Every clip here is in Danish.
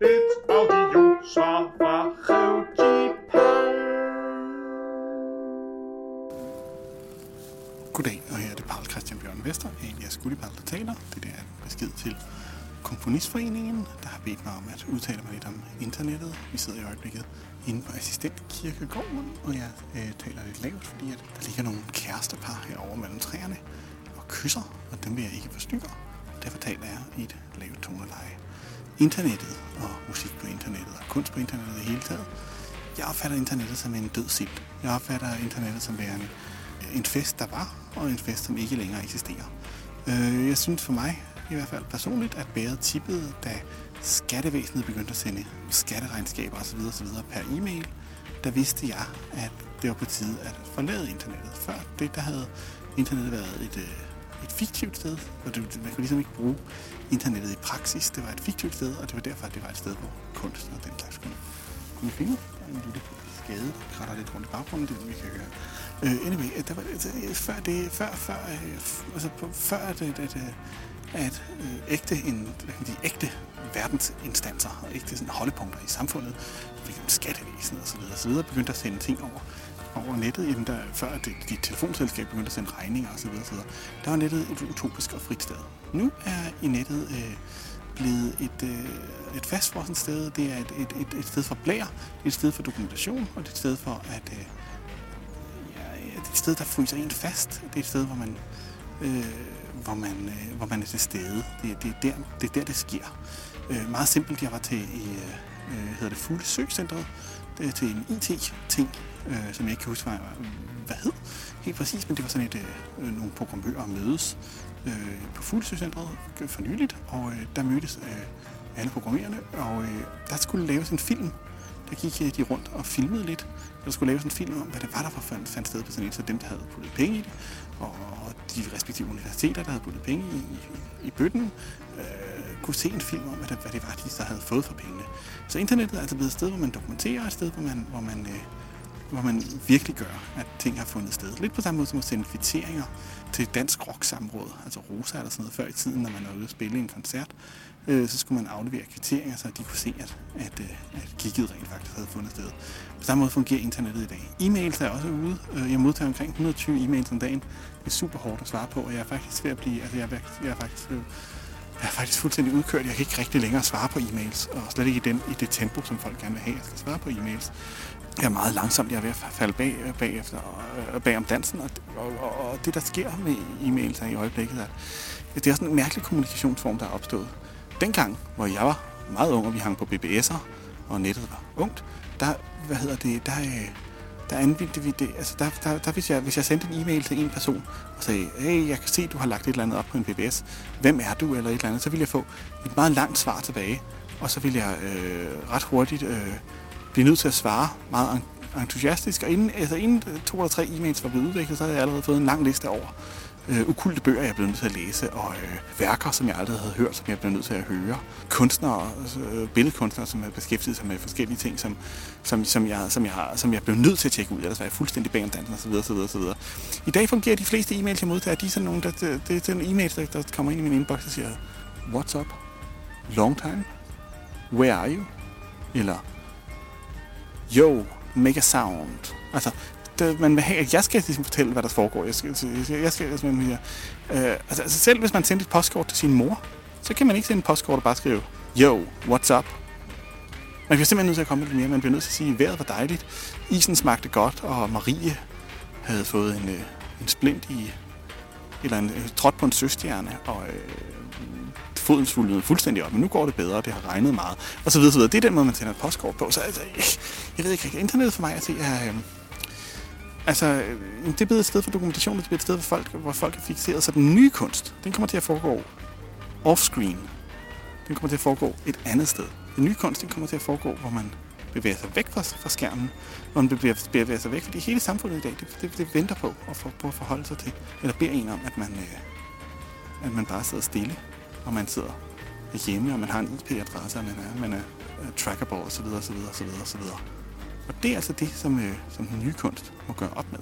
Et audio svar fra Goddag, og her er det Paul Christian Bjørn Vester, alias Gullipal, der taler. Det er en besked til Komponistforeningen, der har bedt mig om at udtale mig lidt om internettet. Vi sidder i øjeblikket inde på Assistentkirkegården, og jeg øh, taler lidt lavt, fordi at der ligger nogle kærestepar herovre mellem træerne og kysser, og dem vil jeg ikke forstyrre. Derfor taler jeg i et lavt toneleje. Internettet og musik på internettet og kunst på internettet i hele taget. Jeg opfatter internettet som en død sild. Jeg opfatter internettet som værende en fest, der var, og en fest, som ikke længere eksisterer. Øh, jeg synes for mig, i hvert fald personligt, at bæret tippede, da skattevæsenet begyndte at sende skatteregnskaber osv. osv. per e-mail, der vidste jeg, at det var på tide at forlade internettet. Før det, der havde internettet været et, øh, et fiktivt sted, og det, man kunne ligesom ikke bruge internettet i praksis. Det var et fiktivt sted, og det var derfor, at det var et sted, hvor kunst og den slags kunne, kunne finde. Der er en lille skade, der kratter lidt rundt i baggrunden, det er det, vi kan gøre. Uh, anyway, der var, altså, før det, før, før, uh, altså, på, før at, at, at, at øh, ægte, en, de ægte verdensinstanser og ægte sådan, holdepunkter i samfundet, f.eks. skattevæsenet osv., osv., begyndte at sende ting over, over nettet, jamen der, før det, dit telefonselskab begyndte at sende regninger osv., osv., der var nettet et utopisk og frit sted. Nu er i nettet øh, blevet et, øh, et fastfrosset sted. Det er et, et, et, et sted for blære, det er et sted for dokumentation, og det er et sted for at... Øh, ja, det er et sted, der fryser en fast. Det er et sted, hvor man, øh, hvor man, øh, hvor man er til stede. Det, det, er der, det er der, det sker. Øh, meget simpelt, jeg var til i, øh, øh hedder det Fuglesøgcentret, det er til en IT-ting, øh, som jeg ikke kan huske, hvad, hvad hed helt præcis, men det var sådan et, øh, nogle programmører mødes øh, på Fuglesøcentret for nyligt, og øh, der mødtes øh, alle programmererne, og øh, der skulle laves en film. Der gik øh, de rundt og filmede lidt. Der skulle laves en film om, hvad det var, der fandt, fandt sted på sådan en. så dem, der havde puttet penge i det, og de respektive universiteter, der havde puttet penge i, i, i bøtten, øh, kunne se en film om, hvad det, hvad det var, de så havde fået for pengene. Så internettet er altså blevet et sted, hvor man dokumenterer, et sted, hvor man, hvor man øh, hvor man virkelig gør, at ting har fundet sted. Lidt på samme måde som at sende kvitteringer til Dansk Rock Samråd, altså Rosa eller sådan noget, før i tiden, når man var ude at spille en koncert, øh, så skulle man aflevere kvitteringer, så de kunne se, at, at, øh, at kigget rent faktisk havde fundet sted. På samme måde fungerer internettet i dag. E-mails er også ude. Øh, jeg modtager omkring 120 e-mails om dagen. Det er super hårdt at svare på, og jeg er faktisk ved at blive, altså jeg er, jeg er faktisk øh, jeg er faktisk fuldstændig udkørt. Jeg kan ikke rigtig længere svare på e-mails, og slet ikke i, den, i det tempo, som folk gerne vil have, jeg skal svare på e-mails er meget langsomt. Jeg er ved at falde bag, øh, bagefter, øh, øh, og, bag om dansen. Og, og, og det, der sker med e-mails i øjeblikket, er, at det er sådan en mærkelig kommunikationsform, der er opstået. Dengang, hvor jeg var meget ung, og vi hang på BBS'er, og nettet var ungt, der, hvad hedder det, der, der anvendte vi det, altså der, der, der hvis, jeg, hvis jeg sendte en e-mail til en person, og sagde, hey, jeg kan se, du har lagt et eller andet op på en BBS, hvem er du, eller et eller andet, så ville jeg få et meget langt svar tilbage, og så ville jeg øh, ret hurtigt øh, blive nødt til at svare meget entusiastisk. Og inden, altså inden to eller tre e-mails var blevet udviklet, så havde jeg allerede fået en lang liste over øh, ukulte bøger, jeg blev nødt til at læse, og øh, værker, som jeg aldrig havde hørt, som jeg blev nødt til at høre. Kunstnere, altså, øh, billedkunstnere, som har beskæftiget sig med forskellige ting, som, som, som, jeg, som, jeg, som jeg blev nødt til at tjekke ud, ellers var jeg fuldstændig bag om dansen osv. osv., osv. I dag fungerer de fleste e-mails, jeg modtager, de er sådan nogle, der, det, det er sådan e-mail, der, der kommer ind i min inbox og siger, What's up? Long time? Where are you? Eller yo, make a sound. Altså, det, man vil have, at jeg skal ligesom fortælle, hvad der foregår. Jeg skal, jeg, jeg skal ligesom, øh, altså, altså, selv hvis man sender et postkort til sin mor, så kan man ikke sende et postkort og bare skrive, yo, what's up? Man bliver simpelthen nødt til at komme lidt mere. Man bliver nødt til at sige, at vejret var dejligt, isen smagte godt, og Marie havde fået en, øh, en splint i, eller en, øh, trådt på en søstjerne, og øh, foden svulmede fuldstændig op, men nu går det bedre, det har regnet meget, og så videre, så videre. Det er den måde, man sender et postkort på. Så altså, øh, jeg ved ikke, internettet for mig at se er... Øh, altså, øh, det er blevet et sted for dokumentation, det er blevet et sted, hvor folk, hvor folk er fixeret. Så den nye kunst, den kommer til at foregå offscreen. Den kommer til at foregå et andet sted. Den nye kunst, den kommer til at foregå, hvor man bevæger sig væk fra, fra skærmen, og man bevæger, bevæger sig væk, fordi hele samfundet i dag, det, det, det venter på at, for, på at forholde sig til, eller beder en om, at man, øh, at man bare sidder stille og man sidder hjemme, og man har en IP-adresse, og man er, man er uh, trackable osv. osv. osv. osv. Og det er altså det, som, øh, som den nye kunst må gøre op med.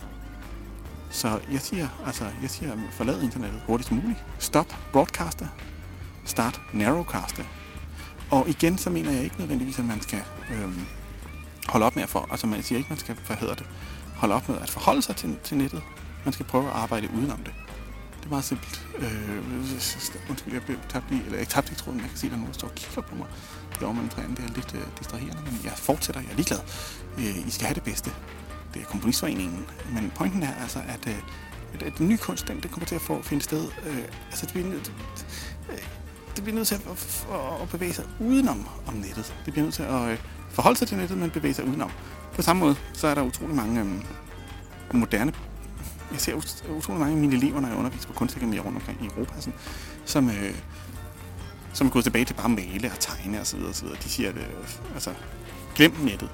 Så jeg siger, altså, jeg siger, forlad internettet hurtigst muligt. Stop broadcaster. Start narrowcaster. Og igen, så mener jeg ikke nødvendigvis, at man skal øh, holde op med at for, altså man siger ikke, man skal, hvad hedder det, holde op med at forholde sig til, til nettet. Man skal prøve at arbejde udenom det. Det er meget simpelt. Øh, undskyld, jeg blev tabt i, eller jeg tabte ikke tråden, jeg kan se, at der er nogen, der står og kigger på mig. Det er mellem træerne, det er lidt øh, distraherende, men jeg fortsætter, jeg er ligeglad. Øh, I skal have det bedste. Det er Komponistforeningen. Men pointen er altså, at, øh, at, den nye kunst, den, det kommer til at få finde sted. Øh, altså, det det, det, det bliver nødt til at, at, at bevæge sig udenom om nettet. Det bliver nødt til at øh, forholde sig til nettet, men bevæge sig udenom. På samme måde, så er der utrolig mange øh, moderne jeg ser utrolig mange af mine elever, når jeg underviser på kunstakademier rundt omkring i Europa, sådan, som, øh, som er gået tilbage til bare at male og tegne osv. videre. De siger, at øh, altså, glem nettet.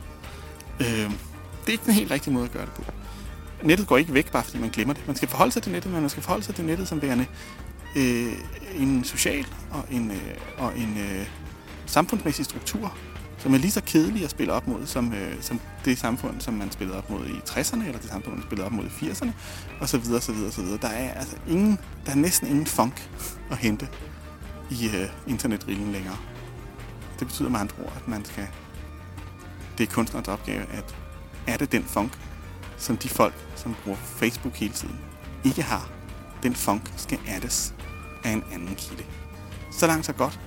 Øh, det er ikke den helt rigtige måde at gøre det på. Nettet går ikke væk, bare fordi man glemmer det. Man skal forholde sig til nettet, men man skal forholde sig til nettet som værende øh, en social og en, øh, og en øh, samfundsmæssig struktur, som er lige så kedelig at spille op mod, som, øh, som det samfund, som man spillede op mod i 60'erne, eller det samfund, man spillede op mod i 80'erne, og så videre, så videre, så videre. Der er altså ingen, der er næsten ingen funk at hente i øh, internetrillen længere. Det betyder med andre ord, at man skal... Det er kunstnerens opgave, at er det den funk, som de folk, som bruger Facebook hele tiden, ikke har. Den funk skal addes af en anden kilde. Så langt så godt.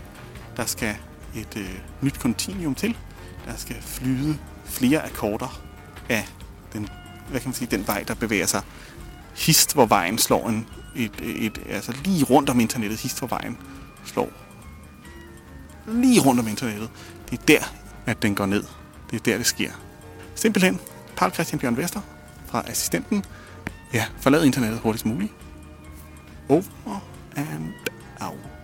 Der skal et øh, nyt kontinuum til. Der skal flyde flere akkorder af den, hvad kan man sige, den vej, der bevæger sig hist, hvor vejen slår en, et, et, et, altså lige rundt om internettet, hist, hvor vejen slår lige rundt om internettet. Det er der, at den går ned. Det er der, det sker. Simpelthen, Paul Christian Bjørn Vester fra assistenten. Ja, forlad internettet hurtigst muligt. Over and out.